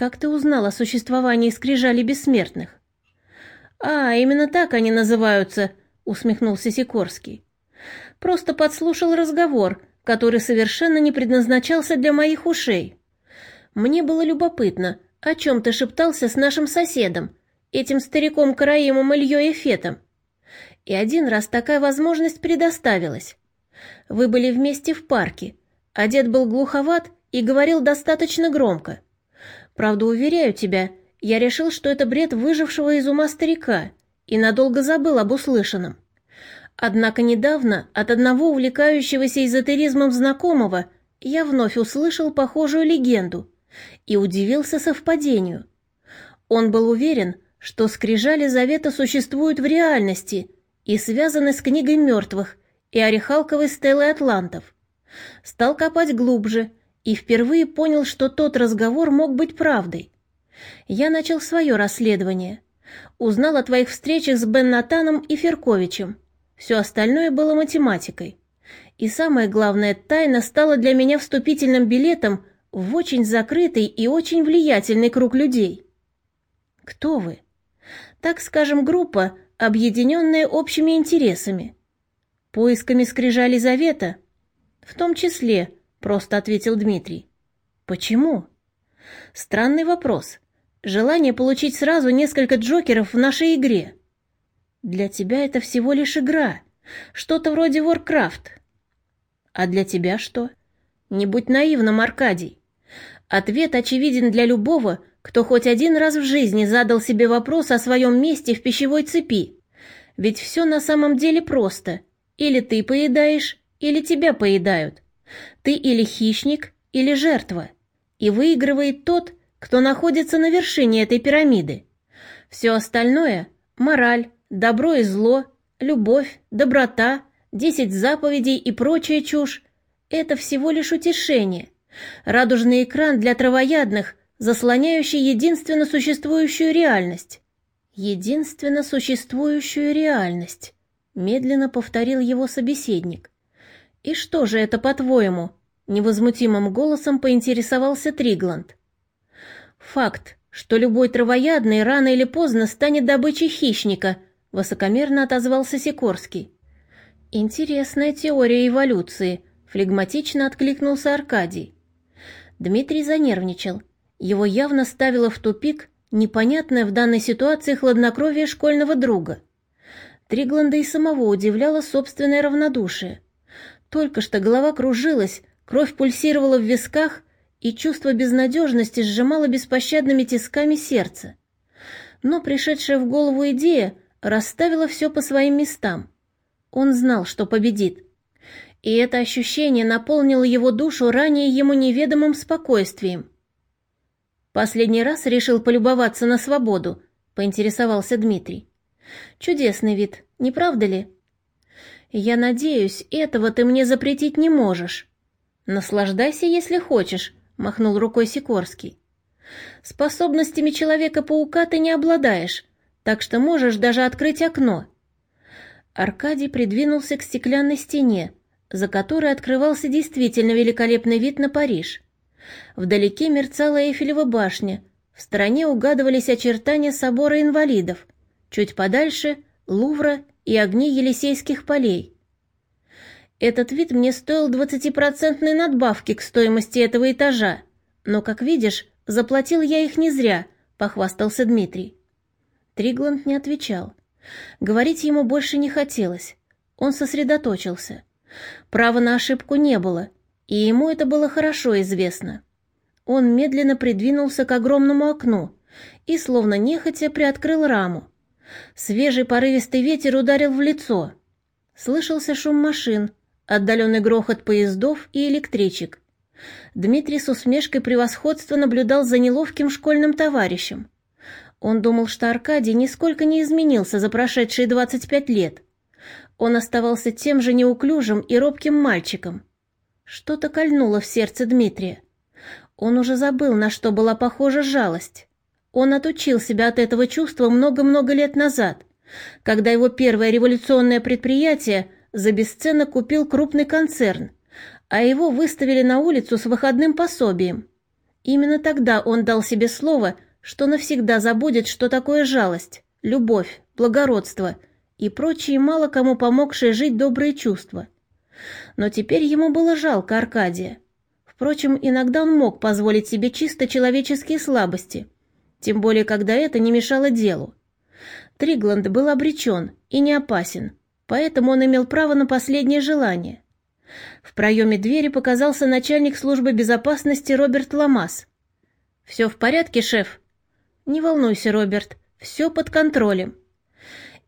Как ты узнал о существовании скрижали бессмертных? А, именно так они называются, усмехнулся Сикорский. Просто подслушал разговор, который совершенно не предназначался для моих ушей. Мне было любопытно, о чем ты шептался с нашим соседом, этим стариком Караимом Ильей Эфетом. И один раз такая возможность предоставилась. Вы были вместе в парке, а дед был глуховат и говорил достаточно громко. Правда, уверяю тебя, я решил, что это бред выжившего из ума старика, и надолго забыл об услышанном. Однако недавно от одного увлекающегося эзотеризмом знакомого я вновь услышал похожую легенду и удивился совпадению. Он был уверен, что скрижали завета существуют в реальности и связаны с книгой мертвых и орехалковой стелой атлантов. Стал копать глубже и впервые понял, что тот разговор мог быть правдой. Я начал свое расследование. Узнал о твоих встречах с Бен Натаном и Ферковичем. Все остальное было математикой. И самое главное, тайна стала для меня вступительным билетом в очень закрытый и очень влиятельный круг людей. Кто вы? Так скажем, группа, объединенная общими интересами. Поисками скрижали завета? В том числе, просто ответил Дмитрий. Почему? Странный вопрос. Желание получить сразу несколько джокеров в нашей игре. Для тебя это всего лишь игра, что-то вроде Warcraft. А для тебя что? Не будь наивным, Аркадий. Ответ очевиден для любого, кто хоть один раз в жизни задал себе вопрос о своем месте в пищевой цепи. Ведь все на самом деле просто. Или ты поедаешь, или тебя поедают. Ты или хищник, или жертва. И выигрывает тот, кто находится на вершине этой пирамиды. Все остальное – мораль, добро и зло, любовь, доброта, десять заповедей и прочая чушь – это всего лишь утешение. Радужный экран для травоядных, заслоняющий единственно существующую реальность. Единственно существующую реальность, медленно повторил его собеседник. И что же это, по-твоему? Невозмутимым голосом поинтересовался Тригланд. Факт, что любой травоядный рано или поздно станет добычей хищника – высокомерно отозвался Сикорский. Интересная теория эволюции, флегматично откликнулся Аркадий. Дмитрий занервничал. Его явно ставило в тупик непонятное в данной ситуации хладнокровие школьного друга. Тригланда и самого удивляло собственное равнодушие. Только что голова кружилась, кровь пульсировала в висках, и чувство безнадежности сжимало беспощадными тисками сердце. Но пришедшая в голову идея расставила все по своим местам. Он знал, что победит. И это ощущение наполнило его душу ранее ему неведомым спокойствием. «Последний раз решил полюбоваться на свободу», — поинтересовался Дмитрий. «Чудесный вид, не правда ли?» «Я надеюсь, этого ты мне запретить не можешь». «Наслаждайся, если хочешь», — махнул рукой Сикорский. «Способностями Человека-паука ты не обладаешь, так что можешь даже открыть окно». Аркадий придвинулся к стеклянной стене, за которой открывался действительно великолепный вид на Париж. Вдалеке мерцала Эйфелева башня, в стороне угадывались очертания собора инвалидов, чуть подальше — Лувра и огни Елисейских полей. Этот вид мне стоил двадцатипроцентной надбавки к стоимости этого этажа, но, как видишь, заплатил я их не зря, — похвастался Дмитрий. Тригланд не отвечал. Говорить ему больше не хотелось. Он сосредоточился. Права на ошибку не было, и ему это было хорошо известно. Он медленно придвинулся к огромному окну и, словно нехотя, приоткрыл раму. Свежий порывистый ветер ударил в лицо. Слышался шум машин, отдаленный грохот поездов и электричек. Дмитрий с усмешкой превосходства наблюдал за неловким школьным товарищем. Он думал, что Аркадий нисколько не изменился за прошедшие 25 лет. Он оставался тем же неуклюжим и робким мальчиком. Что-то кольнуло в сердце Дмитрия. Он уже забыл, на что была похожа жалость. Он отучил себя от этого чувства много-много лет назад, когда его первое революционное предприятие за бесценок купил крупный концерн, а его выставили на улицу с выходным пособием. Именно тогда он дал себе слово, что навсегда забудет, что такое жалость, любовь, благородство и прочие мало кому помогшие жить добрые чувства. Но теперь ему было жалко Аркадия. Впрочем, иногда он мог позволить себе чисто человеческие слабости, тем более когда это не мешало делу. Тригланд был обречен и не опасен, поэтому он имел право на последнее желание. В проеме двери показался начальник службы безопасности Роберт Ламас. «Все в порядке, шеф?» «Не волнуйся, Роберт, все под контролем.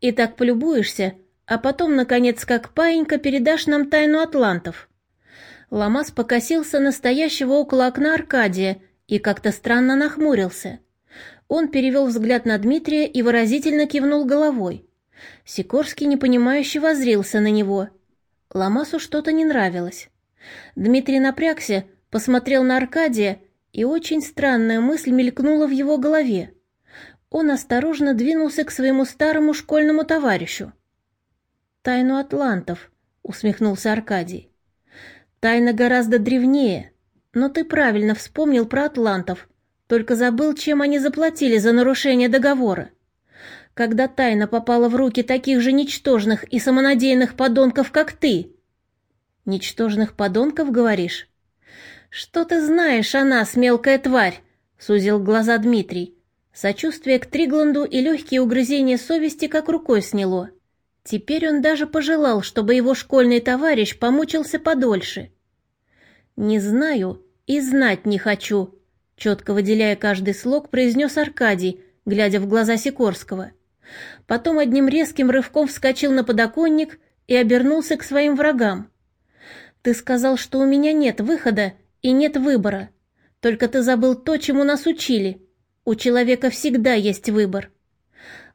И так полюбуешься, а потом, наконец, как паинька, передашь нам тайну атлантов». Ламас покосился настоящего около окна Аркадия и как-то странно нахмурился. Он перевел взгляд на Дмитрия и выразительно кивнул головой. Сикорский непонимающе возрился на него. Ламасу что-то не нравилось. Дмитрий напрягся, посмотрел на Аркадия, и очень странная мысль мелькнула в его голове. Он осторожно двинулся к своему старому школьному товарищу. «Тайну атлантов», — усмехнулся Аркадий. «Тайна гораздо древнее, но ты правильно вспомнил про атлантов, только забыл, чем они заплатили за нарушение договора. Когда тайна попала в руки таких же ничтожных и самонадеянных подонков, как ты. Ничтожных подонков, говоришь? Что ты знаешь о нас, мелкая тварь? Сузил глаза Дмитрий. Сочувствие к Тригланду и легкие угрызения совести как рукой сняло. Теперь он даже пожелал, чтобы его школьный товарищ помучился подольше. «Не знаю и знать не хочу», Четко выделяя каждый слог, произнес Аркадий, глядя в глаза Сикорского. Потом одним резким рывком вскочил на подоконник и обернулся к своим врагам. «Ты сказал, что у меня нет выхода и нет выбора. Только ты забыл то, чему нас учили. У человека всегда есть выбор».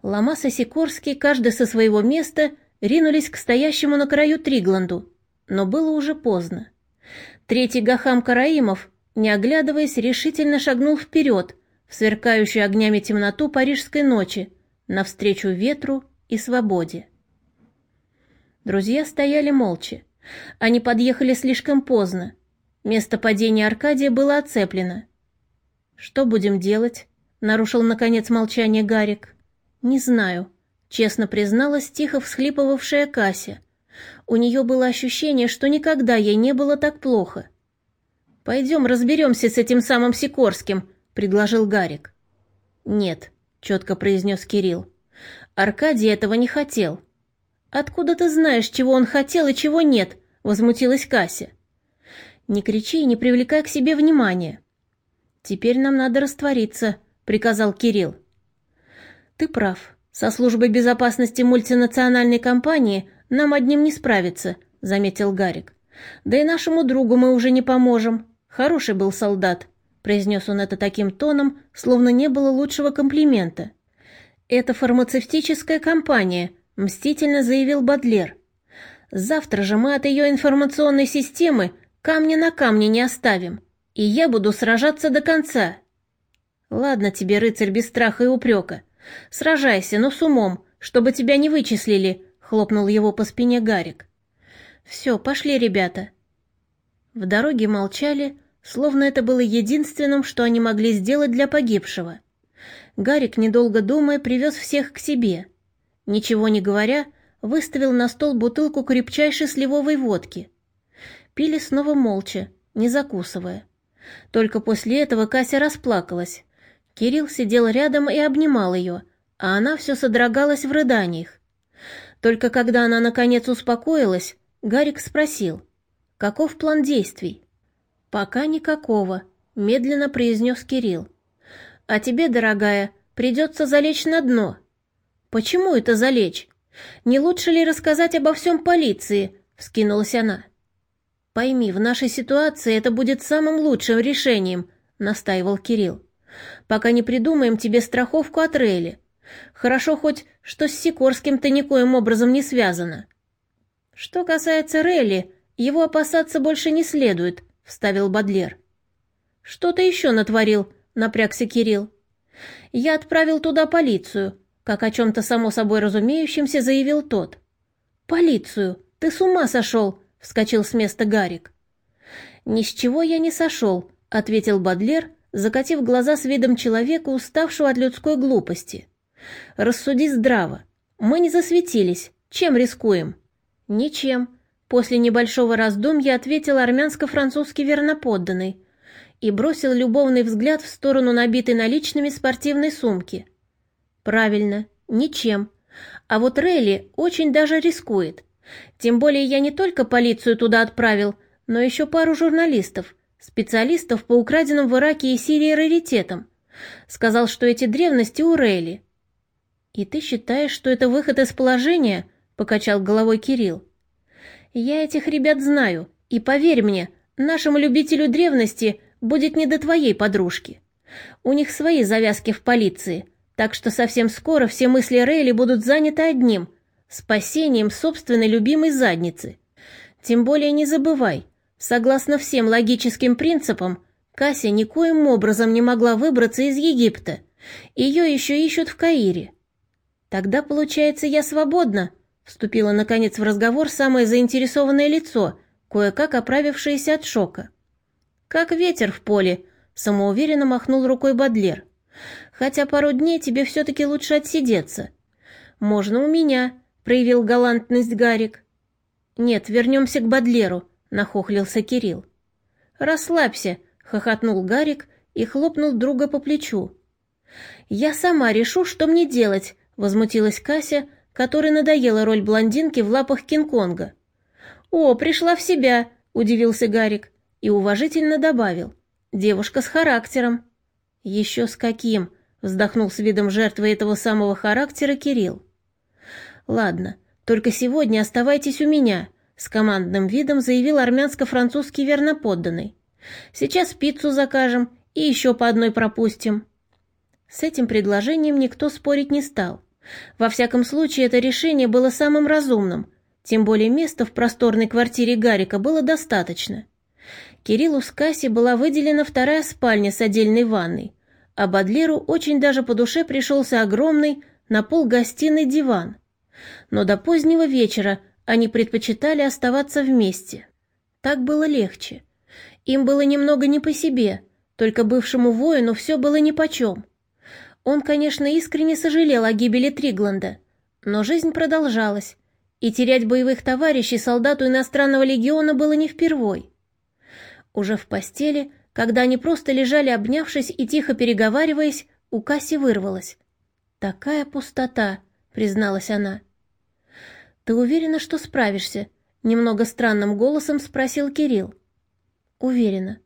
Ламас и Сикорский, каждый со своего места, ринулись к стоящему на краю Тригланду, но было уже поздно. Третий Гахам Караимов, не оглядываясь, решительно шагнул вперед, в сверкающую огнями темноту парижской ночи, навстречу ветру и свободе. Друзья стояли молча. Они подъехали слишком поздно. Место падения Аркадия было оцеплено. «Что будем делать?» — нарушил, наконец, молчание Гарик. «Не знаю», — честно призналась тихо всхлипывавшая Кася. У нее было ощущение, что никогда ей не было так плохо. «Пойдем разберемся с этим самым Сикорским», — предложил Гарик. «Нет», — четко произнес Кирилл. «Аркадий этого не хотел». «Откуда ты знаешь, чего он хотел и чего нет?» — возмутилась Кася. «Не кричи и не привлекай к себе внимания». «Теперь нам надо раствориться», — приказал Кирилл. «Ты прав. Со службой безопасности мультинациональной компании нам одним не справиться», — заметил Гарик. «Да и нашему другу мы уже не поможем. Хороший был солдат», — произнес он это таким тоном, словно не было лучшего комплимента. «Это фармацевтическая компания», — мстительно заявил Бадлер. «Завтра же мы от ее информационной системы камня на камне не оставим, и я буду сражаться до конца». «Ладно тебе, рыцарь без страха и упрека. Сражайся, но с умом, чтобы тебя не вычислили», — хлопнул его по спине Гарик. «Все, пошли, ребята». В дороге молчали, — словно это было единственным, что они могли сделать для погибшего. Гарик, недолго думая, привез всех к себе. Ничего не говоря, выставил на стол бутылку крепчайшей сливовой водки. Пили снова молча, не закусывая. Только после этого Кася расплакалась. Кирилл сидел рядом и обнимал ее, а она все содрогалась в рыданиях. Только когда она наконец успокоилась, Гарик спросил, каков план действий? «Пока никакого», — медленно произнес Кирилл. «А тебе, дорогая, придется залечь на дно». «Почему это залечь? Не лучше ли рассказать обо всем полиции?» — вскинулась она. «Пойми, в нашей ситуации это будет самым лучшим решением», — настаивал Кирилл. «Пока не придумаем тебе страховку от Рейли. Хорошо хоть, что с Сикорским ты никоим образом не связано». «Что касается Рейли, его опасаться больше не следует», вставил Бадлер. «Что ты еще натворил?» — напрягся Кирилл. «Я отправил туда полицию», — как о чем-то само собой разумеющемся заявил тот. «Полицию? Ты с ума сошел?» — вскочил с места Гарик. «Ни с чего я не сошел», — ответил Бадлер, закатив глаза с видом человека, уставшего от людской глупости. «Рассуди здраво. Мы не засветились. Чем рискуем?» «Ничем», — после небольшого раздумья ответил армянско-французский верноподданный и бросил любовный взгляд в сторону набитой наличными спортивной сумки. «Правильно, ничем. А вот Рейли очень даже рискует. Тем более я не только полицию туда отправил, но еще пару журналистов, специалистов по украденным в Ираке и Сирии раритетам. Сказал, что эти древности у Рейли. «И ты считаешь, что это выход из положения?» — покачал головой Кирилл. «Я этих ребят знаю, и поверь мне, нашему любителю древности будет не до твоей подружки. У них свои завязки в полиции, так что совсем скоро все мысли Рейли будут заняты одним — спасением собственной любимой задницы. Тем более не забывай, согласно всем логическим принципам, Кася никоим образом не могла выбраться из Египта. Ее еще ищут в Каире. Тогда, получается, я свободна, вступила наконец в разговор самое заинтересованное лицо, кое-как оправившееся от шока. Как ветер в поле, самоуверенно махнул рукой Бадлер. Хотя пару дней тебе все-таки лучше отсидеться. Можно у меня, проявил галантность Гарик. Нет, вернемся к Бадлеру, нахохлился Кирилл. Расслабься, хохотнул Гарик и хлопнул друга по плечу. Я сама решу, что мне делать, возмутилась Кася, которой надоела роль блондинки в лапах Кинг-Конга. О, пришла в себя, удивился Гарик и уважительно добавил. «Девушка с характером». «Еще с каким?» — вздохнул с видом жертвы этого самого характера Кирилл. «Ладно, только сегодня оставайтесь у меня», — с командным видом заявил армянско-французский верноподданный. «Сейчас пиццу закажем и еще по одной пропустим». С этим предложением никто спорить не стал. Во всяком случае, это решение было самым разумным, тем более места в просторной квартире Гарика было достаточно. Кириллу с Касси была выделена вторая спальня с отдельной ванной, а Бадлеру очень даже по душе пришелся огромный на пол гостиный диван. Но до позднего вечера они предпочитали оставаться вместе. Так было легче. Им было немного не по себе, только бывшему воину все было нипочем. Он, конечно, искренне сожалел о гибели Тригланда, но жизнь продолжалась, и терять боевых товарищей солдату иностранного легиона было не впервой. Уже в постели, когда они просто лежали обнявшись и тихо переговариваясь, у Касси вырвалась. «Такая пустота», — призналась она. «Ты уверена, что справишься?» — немного странным голосом спросил Кирилл. «Уверена.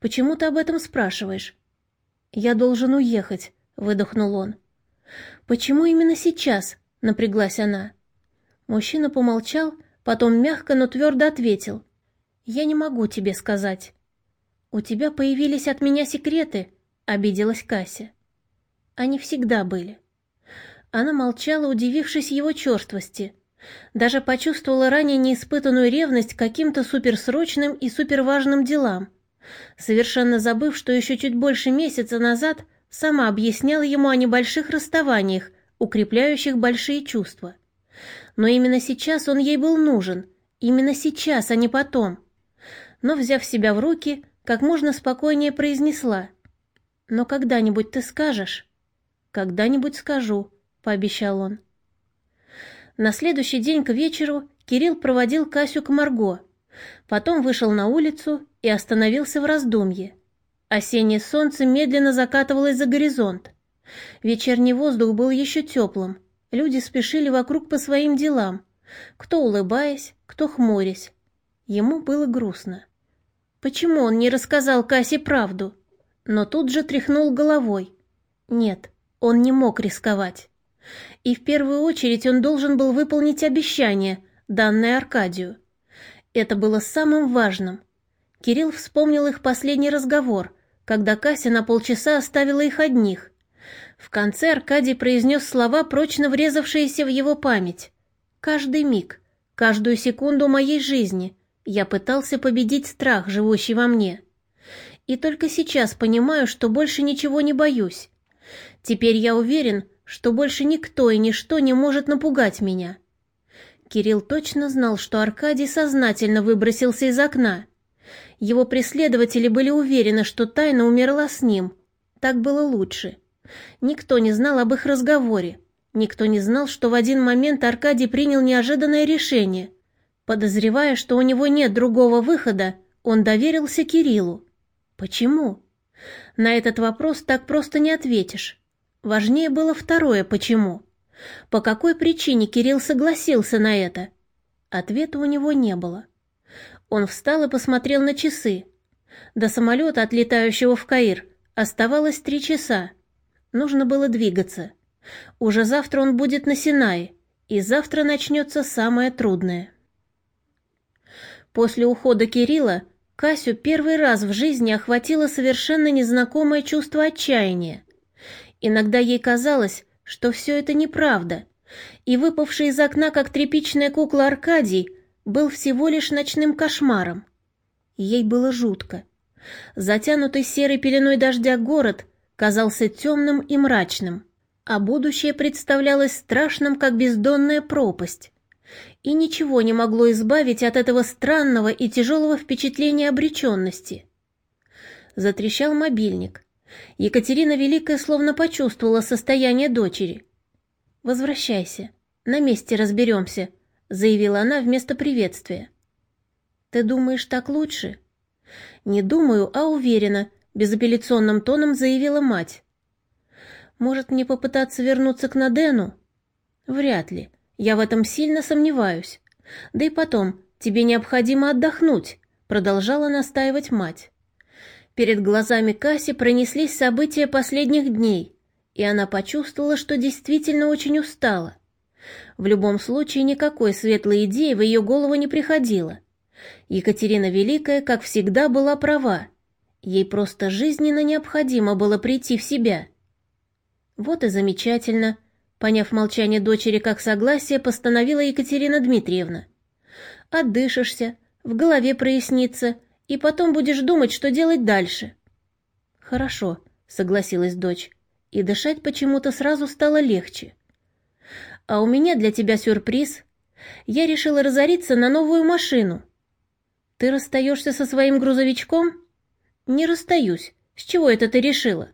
Почему ты об этом спрашиваешь?» «Я должен уехать», — выдохнул он. «Почему именно сейчас?» — напряглась она. Мужчина помолчал, потом мягко, но твердо ответил. «Я не могу тебе сказать». «У тебя появились от меня секреты», — обиделась Кася. «Они всегда были». Она молчала, удивившись его черствости. Даже почувствовала ранее неиспытанную ревность каким-то суперсрочным и суперважным делам. Совершенно забыв, что еще чуть больше месяца назад сама объясняла ему о небольших расставаниях, укрепляющих большие чувства. Но именно сейчас он ей был нужен, именно сейчас, а не потом. Но, взяв себя в руки, как можно спокойнее произнесла. «Но когда-нибудь ты скажешь?» «Когда-нибудь скажу», — пообещал он. На следующий день к вечеру Кирилл проводил Касю к Марго, потом вышел на улицу и остановился в раздумье. Осеннее солнце медленно закатывалось за горизонт. Вечерний воздух был еще теплым, люди спешили вокруг по своим делам, кто улыбаясь, кто хмурясь. Ему было грустно. Почему он не рассказал Кассе правду? Но тут же тряхнул головой. Нет, он не мог рисковать. И в первую очередь он должен был выполнить обещание, данное Аркадию. Это было самым важным. Кирилл вспомнил их последний разговор, когда Кася на полчаса оставила их одних. В конце Аркадий произнес слова, прочно врезавшиеся в его память. «Каждый миг, каждую секунду моей жизни, я пытался победить страх, живущий во мне. И только сейчас понимаю, что больше ничего не боюсь. Теперь я уверен, что больше никто и ничто не может напугать меня. Кирилл точно знал, что Аркадий сознательно выбросился из окна. Его преследователи были уверены, что тайна умерла с ним. Так было лучше. Никто не знал об их разговоре. Никто не знал, что в один момент Аркадий принял неожиданное решение. Подозревая, что у него нет другого выхода, он доверился Кириллу. Почему? На этот вопрос так просто не ответишь. Важнее было второе «почему?». По какой причине Кирилл согласился на это? Ответа у него не было. Он встал и посмотрел на часы. До самолета, отлетающего в Каир, оставалось три часа. Нужно было двигаться. Уже завтра он будет на Синае, и завтра начнется самое трудное. После ухода Кирилла Касю первый раз в жизни охватило совершенно незнакомое чувство отчаяния. Иногда ей казалось, что все это неправда, и выпавший из окна, как тряпичная кукла Аркадий, был всего лишь ночным кошмаром. Ей было жутко. Затянутый серой пеленой дождя город казался темным и мрачным, а будущее представлялось страшным, как бездонная пропасть. И ничего не могло избавить от этого странного и тяжелого впечатления обреченности. Затрещал мобильник. Екатерина Великая словно почувствовала состояние дочери. «Возвращайся, на месте разберемся», — заявила она вместо приветствия. «Ты думаешь, так лучше?» «Не думаю, а уверена», — безапелляционным тоном заявила мать. «Может, мне попытаться вернуться к Надену?» «Вряд ли. Я в этом сильно сомневаюсь. Да и потом, тебе необходимо отдохнуть», — продолжала настаивать мать. Перед глазами Касси пронеслись события последних дней, и она почувствовала, что действительно очень устала. В любом случае, никакой светлой идеи в ее голову не приходило. Екатерина Великая, как всегда, была права. Ей просто жизненно необходимо было прийти в себя. Вот и замечательно. Поняв молчание дочери как согласие, постановила Екатерина Дмитриевна. Отдышишься, в голове прояснится, и потом будешь думать, что делать дальше. Хорошо, согласилась дочь, и дышать почему-то сразу стало легче. А у меня для тебя сюрприз. Я решила разориться на новую машину. Ты расстаешься со своим грузовичком? Не расстаюсь. С чего это ты решила?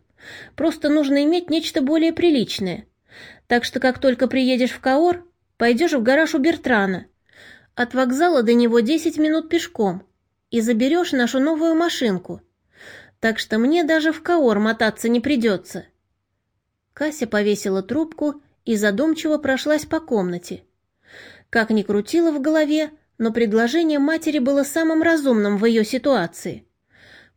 Просто нужно иметь нечто более приличное. Так что как только приедешь в Каор, пойдешь в гараж у Бертрана. От вокзала до него 10 минут пешком. И заберешь нашу новую машинку. Так что мне даже в Каор мотаться не придется. Кася повесила трубку и задумчиво прошлась по комнате. Как ни крутила в голове, но предложение матери было самым разумным в ее ситуации.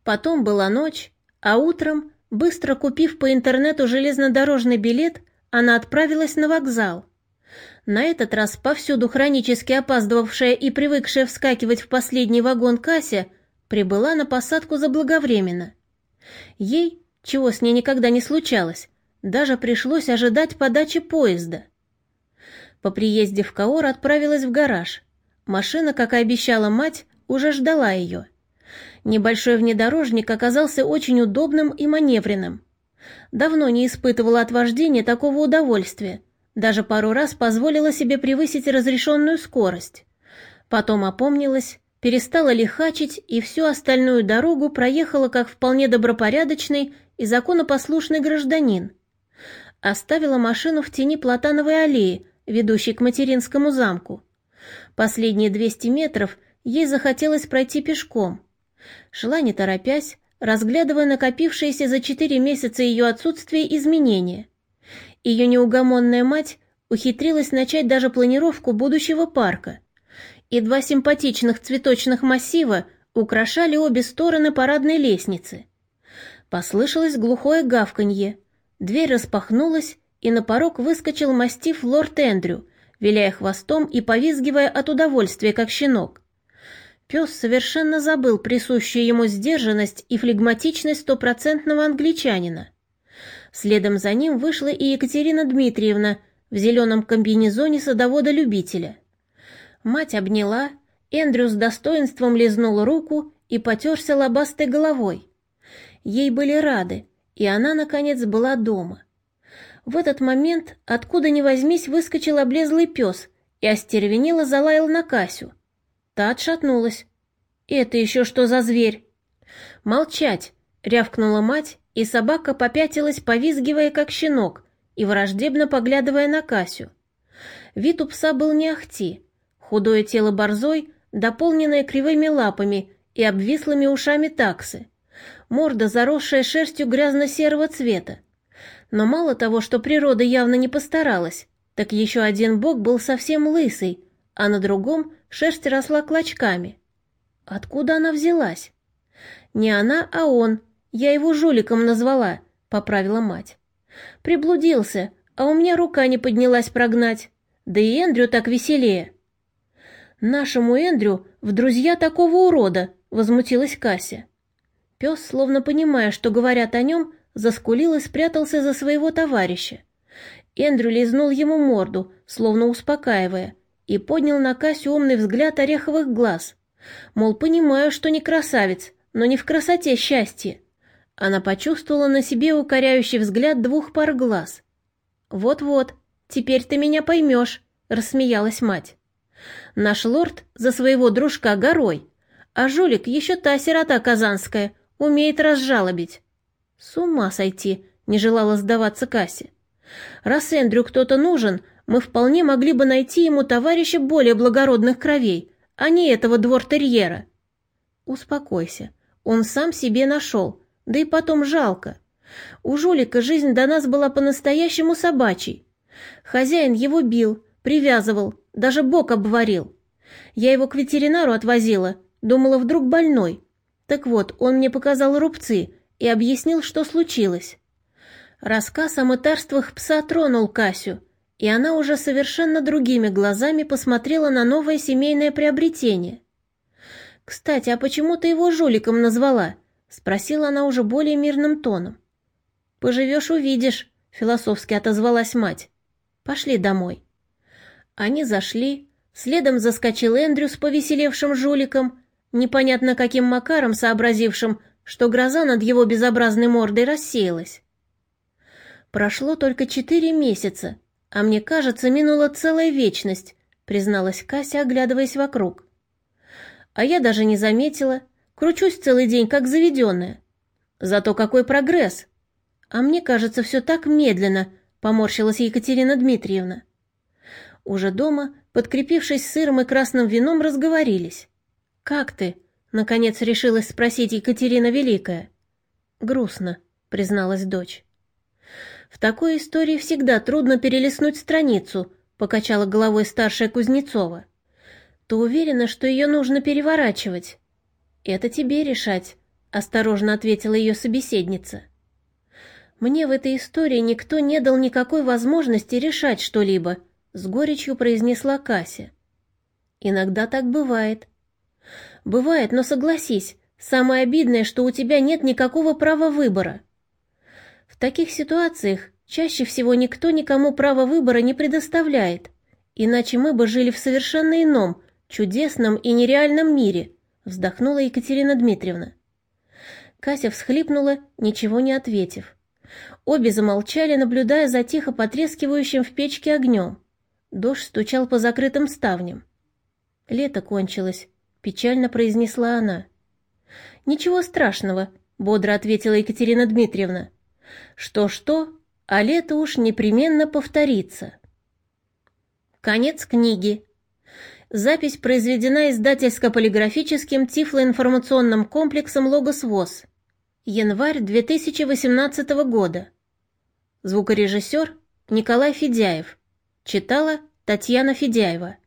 Потом была ночь, а утром, быстро купив по интернету железнодорожный билет, она отправилась на вокзал. На этот раз повсюду хронически опаздывавшая и привыкшая вскакивать в последний вагон Кася прибыла на посадку заблаговременно. Ей, чего с ней никогда не случалось, даже пришлось ожидать подачи поезда. По приезде в Каор отправилась в гараж. Машина, как и обещала мать, уже ждала ее. Небольшой внедорожник оказался очень удобным и маневренным. Давно не испытывала от вождения такого удовольствия. Даже пару раз позволила себе превысить разрешенную скорость. Потом опомнилась, перестала лихачить и всю остальную дорогу проехала как вполне добропорядочный и законопослушный гражданин оставила машину в тени Платановой аллеи, ведущей к материнскому замку. Последние 200 метров ей захотелось пройти пешком. Шла не торопясь, разглядывая накопившиеся за четыре месяца ее отсутствия изменения. Ее неугомонная мать ухитрилась начать даже планировку будущего парка. И два симпатичных цветочных массива украшали обе стороны парадной лестницы. Послышалось глухое гавканье. Дверь распахнулась, и на порог выскочил мастиф лорд Эндрю, виляя хвостом и повизгивая от удовольствия, как щенок. Пес совершенно забыл присущую ему сдержанность и флегматичность стопроцентного англичанина. Следом за ним вышла и Екатерина Дмитриевна в зеленом комбинезоне садовода-любителя. Мать обняла, Эндрю с достоинством лизнул руку и потерся лобастой головой. Ей были рады, и она, наконец, была дома. В этот момент, откуда ни возьмись, выскочил облезлый пес и остервенело залаял на Касю. Та отшатнулась. «Это еще что за зверь?» «Молчать!» — рявкнула мать, и собака попятилась, повизгивая, как щенок, и враждебно поглядывая на Касю. Вид у пса был не ахти. Худое тело борзой, дополненное кривыми лапами и обвислыми ушами таксы. Морда, заросшая шерстью грязно-серого цвета. Но мало того, что природа явно не постаралась, так еще один бок был совсем лысый, а на другом шерсть росла клочками. Откуда она взялась? Не она, а он. Я его жуликом назвала, поправила мать. Приблудился, а у меня рука не поднялась прогнать. Да и Эндрю так веселее. Нашему Эндрю в друзья такого урода, возмутилась Кася. Пес, словно понимая, что говорят о нем, заскулил и спрятался за своего товарища. Эндрю лизнул ему морду, словно успокаивая, и поднял на Касю умный взгляд ореховых глаз. Мол, понимаю, что не красавец, но не в красоте счастье. Она почувствовала на себе укоряющий взгляд двух пар глаз. «Вот-вот, теперь ты меня поймешь», — рассмеялась мать. «Наш лорд за своего дружка горой, а жулик еще та сирота казанская, умеет разжалобить». «С ума сойти», — не желала сдаваться Кассе. «Раз Эндрю кто-то нужен, мы вполне могли бы найти ему товарища более благородных кровей, а не этого двор-терьера». «Успокойся, он сам себе нашел, да и потом жалко. У жулика жизнь до нас была по-настоящему собачьей. Хозяин его бил, привязывал, даже бок обварил. Я его к ветеринару отвозила, думала, вдруг больной. Так вот, он мне показал рубцы и объяснил, что случилось. Рассказ о мытарствах пса тронул Касю, и она уже совершенно другими глазами посмотрела на новое семейное приобретение. «Кстати, а почему ты его жуликом назвала?» — спросила она уже более мирным тоном. «Поживешь — увидишь», — философски отозвалась мать. «Пошли домой». Они зашли, следом заскочил Эндрю с повеселевшим жуликом, непонятно каким макаром сообразившим, что гроза над его безобразной мордой рассеялась. «Прошло только четыре месяца, а мне кажется, минула целая вечность», призналась Кася, оглядываясь вокруг. «А я даже не заметила, Кручусь целый день, как заведенная. Зато какой прогресс! А мне кажется, все так медленно, поморщилась Екатерина Дмитриевна. Уже дома, подкрепившись сыром и красным вином, разговорились. «Как ты?» — наконец решилась спросить Екатерина Великая. «Грустно», — призналась дочь. «В такой истории всегда трудно перелистнуть страницу», — покачала головой старшая Кузнецова. «Ты уверена, что ее нужно переворачивать?» «Это тебе решать», — осторожно ответила ее собеседница. «Мне в этой истории никто не дал никакой возможности решать что-либо», — с горечью произнесла Кася. «Иногда так бывает». «Бывает, но согласись, самое обидное, что у тебя нет никакого права выбора». В таких ситуациях чаще всего никто никому права выбора не предоставляет, иначе мы бы жили в совершенно ином, чудесном и нереальном мире — вздохнула Екатерина Дмитриевна. Кася всхлипнула, ничего не ответив. Обе замолчали, наблюдая за тихо потрескивающим в печке огнем. Дождь стучал по закрытым ставням. «Лето кончилось», — печально произнесла она. «Ничего страшного», — бодро ответила Екатерина Дмитриевна. «Что-что, а лето уж непременно повторится». Конец книги. Запись произведена издательско-полиграфическим тифлоинформационным комплексом «Логос ВОЗ». Январь 2018 года. Звукорежиссер Николай Федяев. Читала Татьяна Федяева.